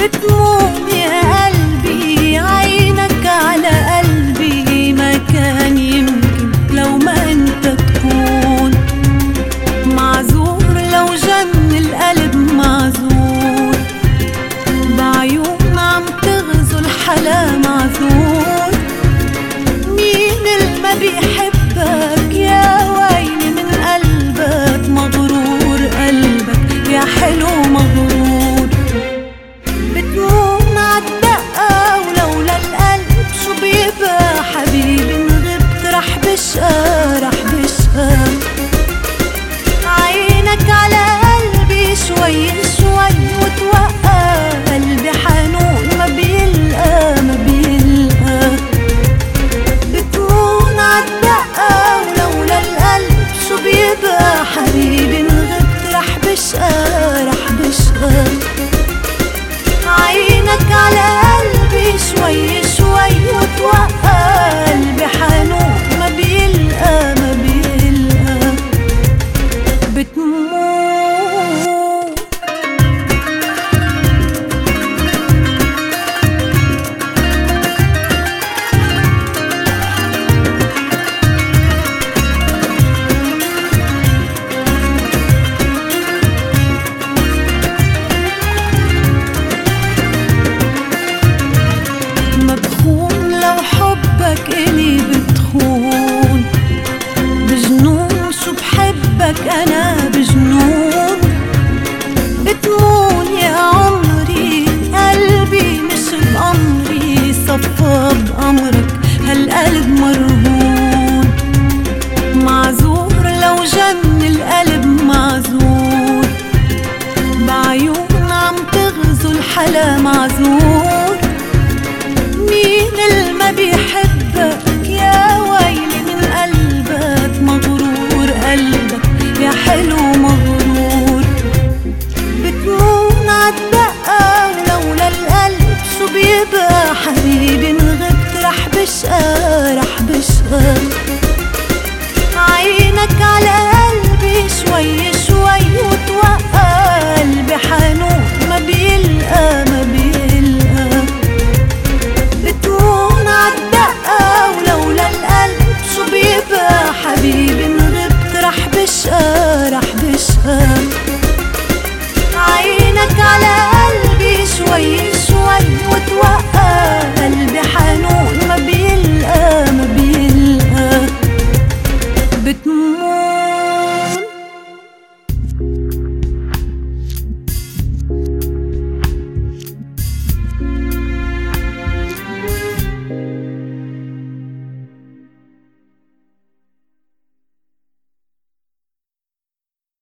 بتمون معاك أنا. myself.